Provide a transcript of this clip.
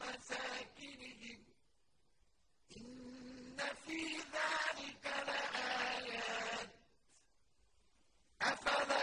مساكنهم إن في ذلك لآيات. أفلا